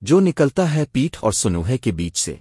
جو نکلتا ہے پیٹھ اور سنوہے کے بیچ سے۔